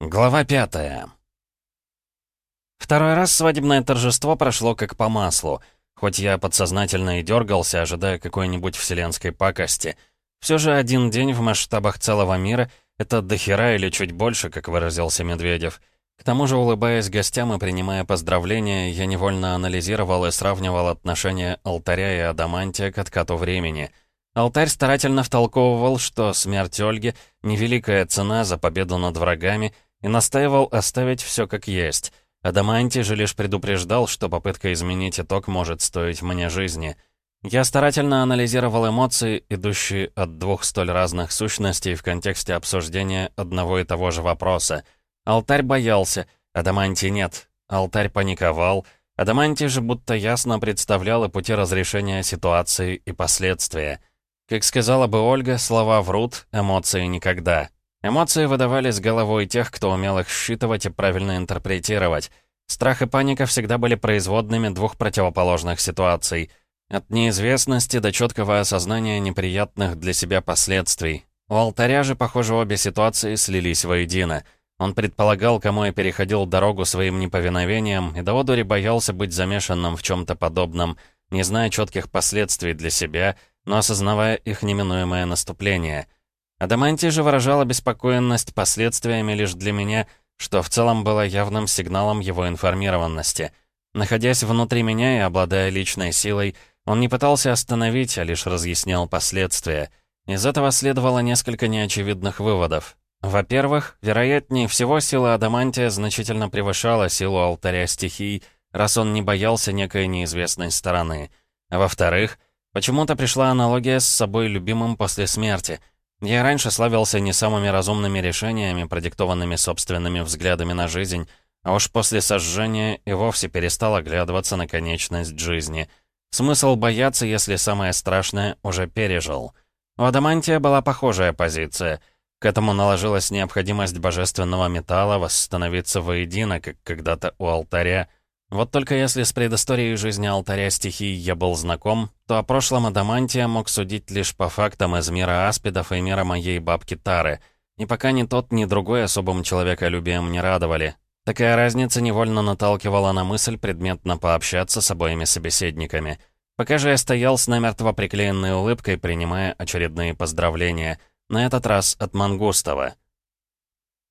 Глава пятая. Второй раз свадебное торжество прошло как по маслу. Хоть я подсознательно и дергался, ожидая какой-нибудь вселенской пакости. Все же один день в масштабах целого мира — это дохера или чуть больше, как выразился Медведев. К тому же, улыбаясь гостям и принимая поздравления, я невольно анализировал и сравнивал отношения алтаря и адамантия к откату времени — Алтарь старательно втолковывал, что смерть Ольги — невеликая цена за победу над врагами, и настаивал оставить все как есть. Адаманти же лишь предупреждал, что попытка изменить итог может стоить мне жизни. Я старательно анализировал эмоции, идущие от двух столь разных сущностей в контексте обсуждения одного и того же вопроса. Алтарь боялся, Адаманти нет. Алтарь паниковал, Адаманти же будто ясно представлял и пути разрешения ситуации и последствия — как сказала бы Ольга, слова врут, эмоции никогда. Эмоции выдавались головой тех, кто умел их считывать и правильно интерпретировать. Страх и паника всегда были производными двух противоположных ситуаций. От неизвестности до четкого осознания неприятных для себя последствий. У алтаря же, похоже, обе ситуации слились воедино. Он предполагал, кому я переходил дорогу своим неповиновением, и до одури боялся быть замешанным в чем-то подобном, не зная четких последствий для себя — но осознавая их неминуемое наступление. Адаманти же выражал обеспокоенность последствиями лишь для меня, что в целом было явным сигналом его информированности. Находясь внутри меня и обладая личной силой, он не пытался остановить, а лишь разъяснял последствия. Из этого следовало несколько неочевидных выводов. Во-первых, вероятнее всего, сила Адамантия значительно превышала силу алтаря стихий, раз он не боялся некой неизвестной стороны. Во-вторых, Почему-то пришла аналогия с собой любимым после смерти. Я раньше славился не самыми разумными решениями, продиктованными собственными взглядами на жизнь, а уж после сожжения и вовсе перестал оглядываться на конечность жизни. Смысл бояться, если самое страшное уже пережил. У Адамантия была похожая позиция. К этому наложилась необходимость божественного металла восстановиться воедино, как когда-то у алтаря — вот только если с предысторией жизни алтаря стихий я был знаком, то о прошлом Адамантия мог судить лишь по фактам из мира аспидов и мира моей бабки Тары. И пока ни тот, ни другой особым человеколюбием не радовали. Такая разница невольно наталкивала на мысль предметно пообщаться с обоими собеседниками. Пока же я стоял с намертво приклеенной улыбкой, принимая очередные поздравления. На этот раз от Мангустова.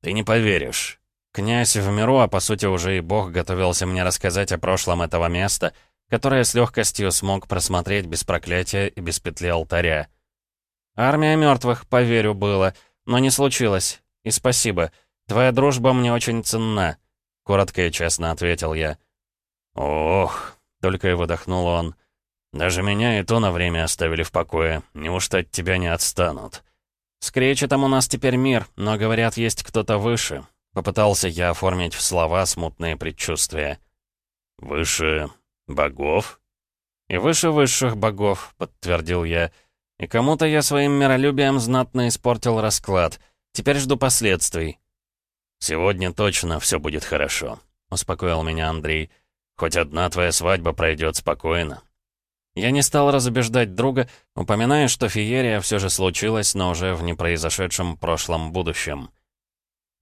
«Ты не поверишь. Князь в миру, а по сути уже и бог, готовился мне рассказать о прошлом этого места, которое с легкостью смог просмотреть без проклятия и без петли алтаря. Армия мертвых, поверю, было, но не случилось. И спасибо. Твоя дружба мне очень ценна, коротко и честно ответил я. Ох, только и выдохнул он. Даже меня и то на время оставили в покое. Неужто от тебя не отстанут? С Кречетом у нас теперь мир, но, говорят, есть кто-то выше. Попытался я оформить в слова смутные предчувствия. «Выше богов?» «И выше высших богов», — подтвердил я. «И кому-то я своим миролюбием знатно испортил расклад. Теперь жду последствий». «Сегодня точно все будет хорошо», — успокоил меня Андрей. «Хоть одна твоя свадьба пройдет спокойно». Я не стал разубеждать друга, упоминая, что феерия все же случилась, но уже в непроизошедшем прошлом будущем.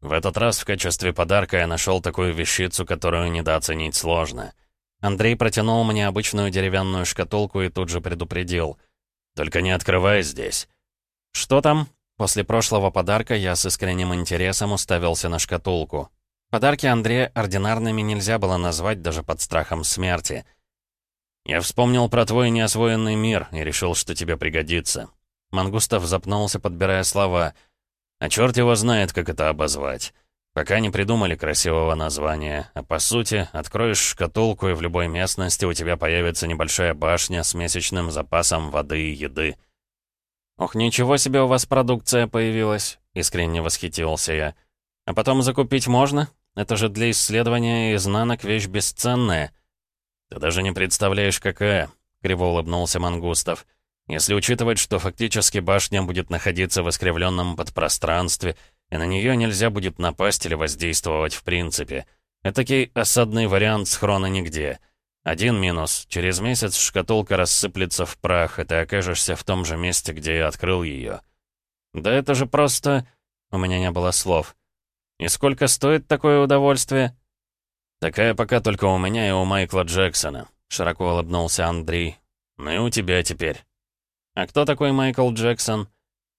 В этот раз в качестве подарка я нашел такую вещицу, которую недооценить сложно. Андрей протянул мне обычную деревянную шкатулку и тут же предупредил. «Только не открывай здесь». «Что там?» После прошлого подарка я с искренним интересом уставился на шкатулку. Подарки Андрея ординарными нельзя было назвать даже под страхом смерти. «Я вспомнил про твой неосвоенный мир и решил, что тебе пригодится». Мангустов запнулся, подбирая слова — а черт его знает, как это обозвать. Пока не придумали красивого названия. А по сути, откроешь шкатулку, и в любой местности у тебя появится небольшая башня с месячным запасом воды и еды. «Ох, ничего себе у вас продукция появилась!» — искренне восхитился я. «А потом закупить можно? Это же для исследования изнанок вещь бесценная». «Ты даже не представляешь, какая!» — криво улыбнулся Мангустов. Если учитывать, что фактически башня будет находиться в искривленном подпространстве, и на нее нельзя будет напасть или воздействовать в принципе. Этакий осадный вариант схрона нигде. Один минус. Через месяц шкатулка рассыплется в прах, и ты окажешься в том же месте, где я открыл ее. Да это же просто... У меня не было слов. «И сколько стоит такое удовольствие?» «Такая пока только у меня и у Майкла Джексона», — широко улыбнулся Андрей. «Ну и у тебя теперь». «А кто такой Майкл Джексон?»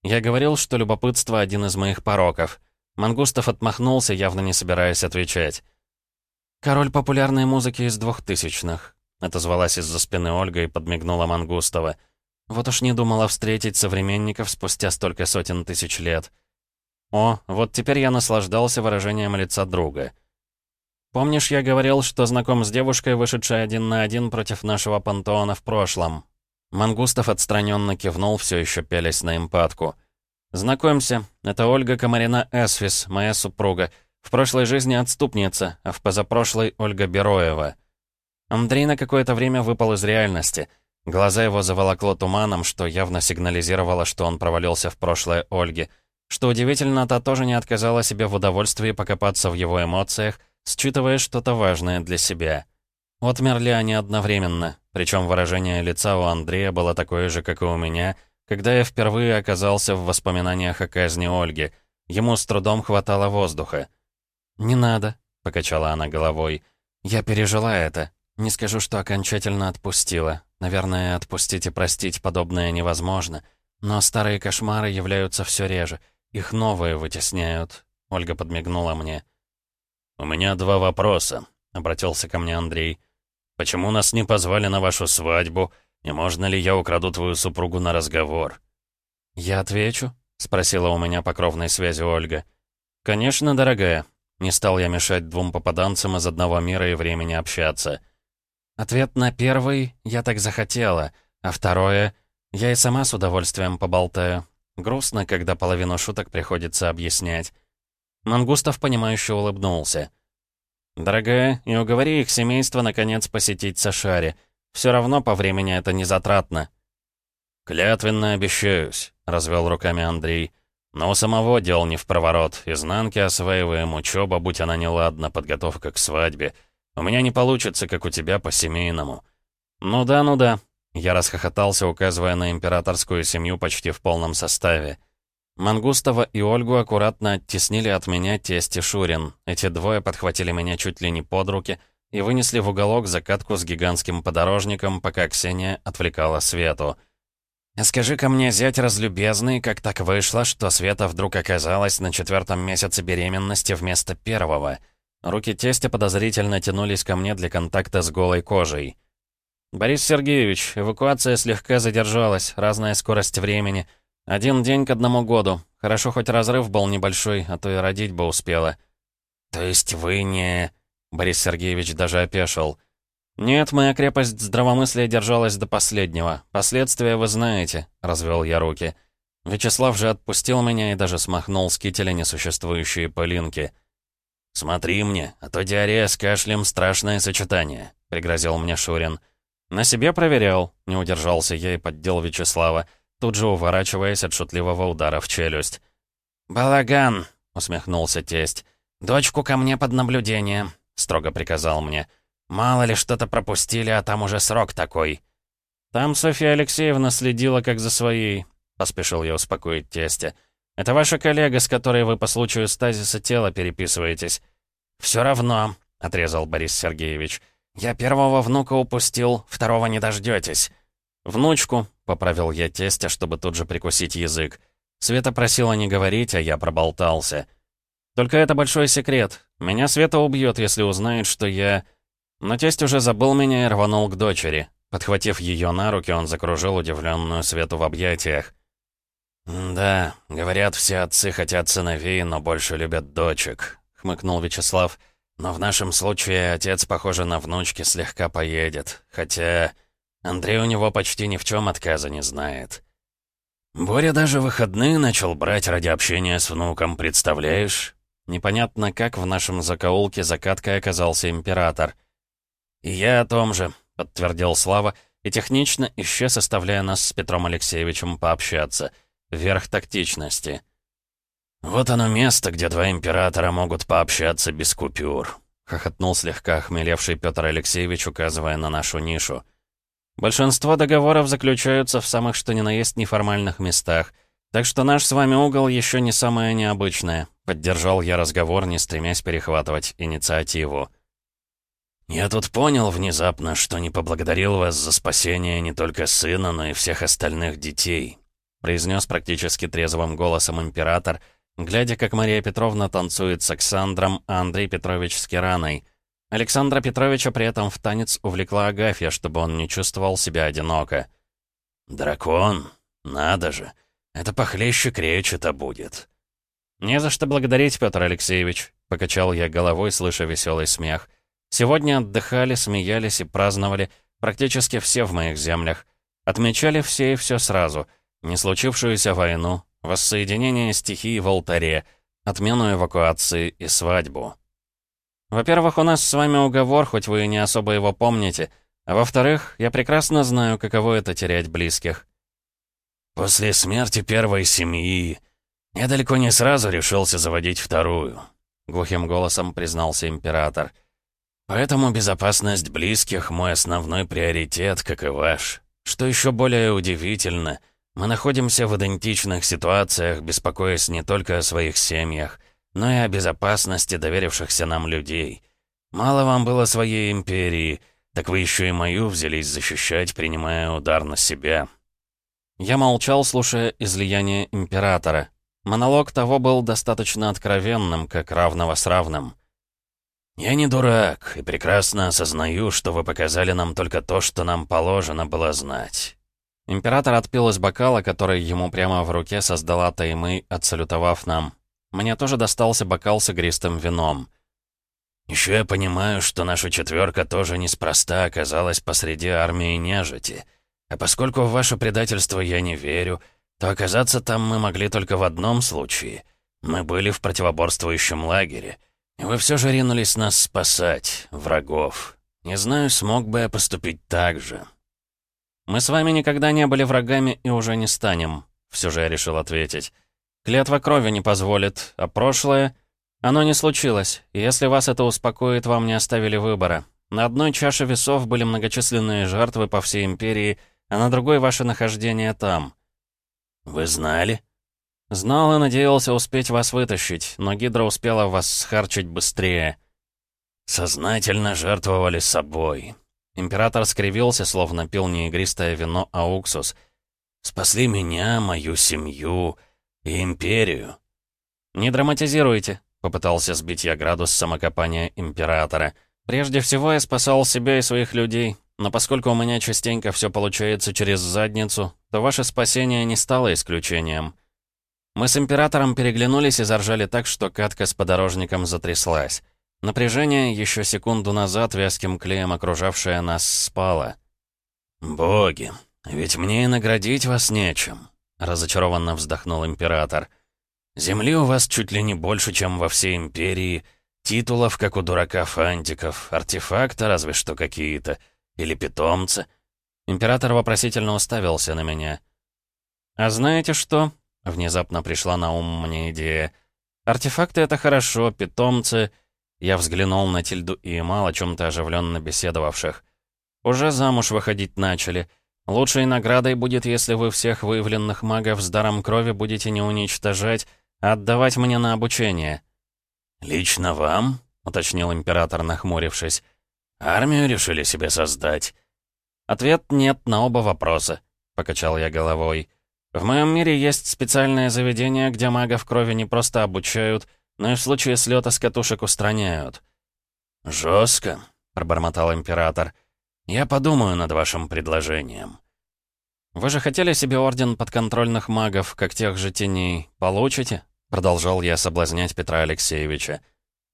Я говорил, что любопытство — один из моих пороков. Мангустов отмахнулся, явно не собираясь отвечать. «Король популярной музыки из двухтысячных», — отозвалась из-за спины Ольга и подмигнула Мангустова. «Вот уж не думала встретить современников спустя столько сотен тысяч лет». О, вот теперь я наслаждался выражением лица друга. «Помнишь, я говорил, что знаком с девушкой, вышедшей один на один против нашего пантеона в прошлом?» Мангустов отстраненно кивнул, все еще пялясь на эмпатку. «Знакомься, это Ольга Комарина Эсфис, моя супруга». В прошлой жизни отступница, а в позапрошлой Ольга Бероева. Андрей на какое-то время выпал из реальности. Глаза его заволокло туманом, что явно сигнализировало, что он провалился в прошлое Ольги. Что удивительно, та тоже не отказала себе в удовольствии покопаться в его эмоциях, считывая что-то важное для себя. Отмерли они одновременно, причем выражение лица у Андрея было такое же, как и у меня, когда я впервые оказался в воспоминаниях о казни Ольги. Ему с трудом хватало воздуха. «Не надо», — покачала она головой. «Я пережила это. Не скажу, что окончательно отпустила. Наверное, отпустить и простить подобное невозможно. Но старые кошмары являются все реже. Их новые вытесняют». Ольга подмигнула мне. «У меня два вопроса», — обратился ко мне Андрей. «Почему нас не позвали на вашу свадьбу? И можно ли я украду твою супругу на разговор?» «Я отвечу?» — спросила у меня по кровной связи Ольга. «Конечно, дорогая. Не стал я мешать двум попаданцам из одного мира и времени общаться. Ответ на первый «я так захотела», а второе «я и сама с удовольствием поболтаю». Грустно, когда половину шуток приходится объяснять. Мангустов, понимающе улыбнулся. «Дорогая, и уговори их семейство наконец посетить Сашари. Все равно по времени это не затратно». «Клятвенно обещаюсь», — развел руками Андрей. Но у самого дел не в проворот. Изнанки осваиваем, учеба, будь она неладна, подготовка к свадьбе. У меня не получится, как у тебя, по-семейному. Ну да, ну да. Я расхохотался, указывая на императорскую семью почти в полном составе. Мангустова и Ольгу аккуратно оттеснили от меня тесть Шурин. Эти двое подхватили меня чуть ли не под руки и вынесли в уголок закатку с гигантским подорожником, пока Ксения отвлекала Свету. «Скажи-ка мне, зять разлюбезный, как так вышло, что Света вдруг оказалась на четвертом месяце беременности вместо первого?» Руки тестя подозрительно тянулись ко мне для контакта с голой кожей. «Борис Сергеевич, эвакуация слегка задержалась, разная скорость времени. Один день к одному году. Хорошо, хоть разрыв был небольшой, а то и родить бы успела». «То есть вы не...» Борис Сергеевич даже опешил. «Нет, моя крепость здравомыслия держалась до последнего. Последствия вы знаете», — развел я руки. Вячеслав же отпустил меня и даже смахнул с кителя несуществующие пылинки. «Смотри мне, а то диарея с кашлем — страшное сочетание», — пригрозил мне Шурин. «На себе проверял», — не удержался я и поддел Вячеслава, тут же уворачиваясь от шутливого удара в челюсть. «Балаган», — усмехнулся тесть. «Дочку ко мне под наблюдение», — строго приказал мне. Мало ли что-то пропустили, а там уже срок такой. Там Софья Алексеевна следила как за своей, поспешил я успокоить тестя. Это ваша коллега, с которой вы по случаю стазиса тела переписываетесь. Все равно, отрезал Борис Сергеевич. Я первого внука упустил, второго не дождетесь. Внучку, поправил я тестя, чтобы тут же прикусить язык. Света просила не говорить, а я проболтался. Только это большой секрет. Меня Света убьет, если узнает, что я... Но тесть уже забыл меня и рванул к дочери. Подхватив ее на руки, он закружил удивленную Свету в объятиях. «Да, говорят, все отцы хотят сыновей, но больше любят дочек», — хмыкнул Вячеслав. «Но в нашем случае отец, похоже, на внучке слегка поедет. Хотя Андрей у него почти ни в чем отказа не знает». «Боря даже выходные начал брать ради общения с внуком, представляешь?» Непонятно, как в нашем закоулке закаткой оказался император — «И я о том же», — подтвердил Слава, и технично исчез, оставляя нас с Петром Алексеевичем пообщаться. Верх тактичности. «Вот оно место, где два императора могут пообщаться без купюр», — хохотнул слегка охмелевший Петр Алексеевич, указывая на нашу нишу. «Большинство договоров заключаются в самых что ни на есть неформальных местах. Так что наш с вами угол еще не самое необычное. Поддержал я разговор, не стремясь перехватывать инициативу. «Я тут понял внезапно, что не поблагодарил вас за спасение не только сына, но и всех остальных детей», произнес практически трезвым голосом император, глядя, как Мария Петровна танцует с Александром, а Андрей Петрович с Кираной. Александра Петровича при этом в танец увлекла Агафья, чтобы он не чувствовал себя одиноко. «Дракон? Надо же! Это похлеще кречета будет!» «Не за что благодарить, Петр Алексеевич», — покачал я головой, слыша веселый смех. Сегодня отдыхали, смеялись и праздновали практически все в моих землях. Отмечали все и все сразу. Не случившуюся войну, воссоединение стихий в алтаре, отмену эвакуации и свадьбу. Во-первых, у нас с вами уговор, хоть вы и не особо его помните. А во-вторых, я прекрасно знаю, каково это терять близких. После смерти первой семьи я далеко не сразу решился заводить вторую, глухим голосом признался император. — Поэтому безопасность близких — мой основной приоритет, как и ваш. Что еще более удивительно, мы находимся в идентичных ситуациях, беспокоясь не только о своих семьях, но и о безопасности доверившихся нам людей. Мало вам было своей империи, так вы еще и мою взялись защищать, принимая удар на себя. Я молчал, слушая излияние императора. Монолог того был достаточно откровенным, как равного с равным. «Я не дурак и прекрасно осознаю, что вы показали нам только то, что нам положено было знать». Император отпил из бокала, который ему прямо в руке создала Таймы, отсалютовав нам. Мне тоже достался бокал с игристым вином. «Еще я понимаю, что наша четверка тоже неспроста оказалась посреди армии нежити. А поскольку в ваше предательство я не верю, то оказаться там мы могли только в одном случае. Мы были в противоборствующем лагере». вы все же ринулись нас спасать, врагов. Не знаю, смог бы я поступить так же. Мы с вами никогда не были врагами и уже не станем, все же я решил ответить. Клятва крови не позволит, а прошлое... Оно не случилось, и если вас это успокоит, вам не оставили выбора. На одной чаше весов были многочисленные жертвы по всей империи, а на другой ваше нахождение там. Вы знали? «Знал и надеялся успеть вас вытащить, но Гидра успела вас схарчить быстрее». «Сознательно жертвовали собой». Император скривился, словно пил не игристое вино, а уксус. «Спасли меня, мою семью империю». «Не драматизируйте», — попытался сбить я градус самокопания Императора. «Прежде всего я спасал себя и своих людей, но поскольку у меня частенько все получается через задницу, то ваше спасение не стало исключением». Мы с императором переглянулись и заржали так, что катка с подорожником затряслась. Напряжение, еще секунду назад вязким клеем окружавшее нас, спало. «Боги, ведь мне и наградить вас нечем», — разочарованно вздохнул император. «Земли у вас чуть ли не больше, чем во всей империи, титулов, как у дурака фантиков, артефакты разве что какие-то, или питомцы». Император вопросительно уставился на меня. «А знаете что?» Внезапно пришла на ум мне идея. Артефакты — это хорошо, питомцы... Я взглянул на Тильду и Эмал, о чем-то оживленно беседовавших. Уже замуж выходить начали. Лучшей наградой будет, если вы всех выявленных магов с даром крови будете не уничтожать, а отдавать мне на обучение. «Лично вам?» — уточнил император, нахмурившись. «Армию решили себе создать?» «Ответ нет на оба вопроса», — покачал я головой. В моем мире есть специальное заведение, где магов крови не просто обучают, но и в случае слета с катушек устраняют». «Жестко», — пробормотал император. «Я подумаю над вашим предложением». «Вы же хотели себе орден подконтрольных магов, как тех же теней. Получите?» — продолжал я соблазнять Петра Алексеевича.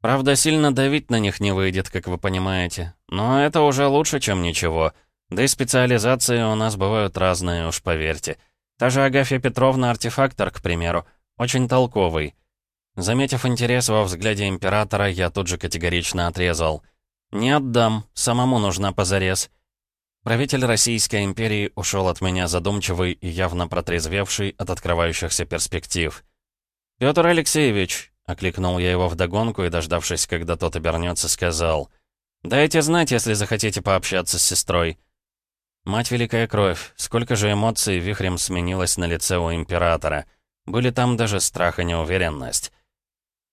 «Правда, сильно давить на них не выйдет, как вы понимаете. Но это уже лучше, чем ничего. Да и специализации у нас бывают разные, уж поверьте». Та же Агафья Петровна артефактор, к примеру, очень толковый. Заметив интерес во взгляде императора, я тут же категорично отрезал. «Не отдам, самому нужна позарез». Правитель Российской империи ушел от меня задумчивый и явно протрезвевший от открывающихся перспектив. «Петр Алексеевич», — окликнул я его вдогонку и, дождавшись, когда тот обернется, сказал, «Дайте знать, если захотите пообщаться с сестрой». Мать Великая Кровь, сколько же эмоций вихрем сменилось на лице у Императора. Были там даже страх и неуверенность.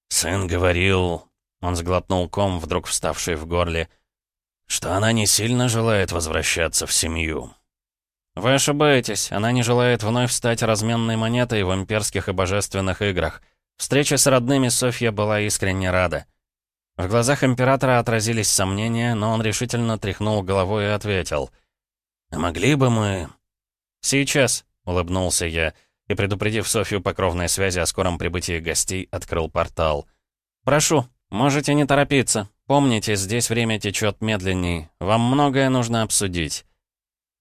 «Сын говорил...» Он сглотнул ком, вдруг вставший в горле. «Что она не сильно желает возвращаться в семью». «Вы ошибаетесь. Она не желает вновь стать разменной монетой в имперских и божественных играх. Встреча с родными Софья была искренне рада». В глазах императора отразились сомнения, но он решительно тряхнул головой и ответил. «А могли бы мы...» «Сейчас», — улыбнулся я, и, предупредив Софью по связи о скором прибытии гостей, открыл портал. «Прошу, можете не торопиться. Помните, здесь время течет медленней. Вам многое нужно обсудить».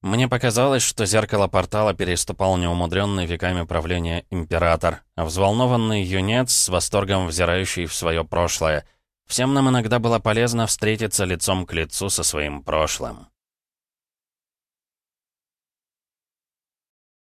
Мне показалось, что зеркало портала переступал неумудренный веками правления император, а взволнованный юнец с восторгом взирающий в свое прошлое. Всем нам иногда было полезно встретиться лицом к лицу со своим прошлым.